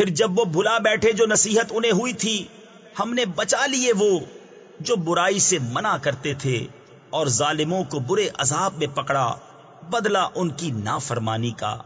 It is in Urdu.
پھر جب وہ بھلا بیٹھے جو نصیحت انہیں ہوئی تھی، ہم نے بچا لیے وہ جو برائی سے منع کرتے تھے اور ظالموں کو برے عذاب میں پکڑا، بدلہ ان کی نافرمانی کا۔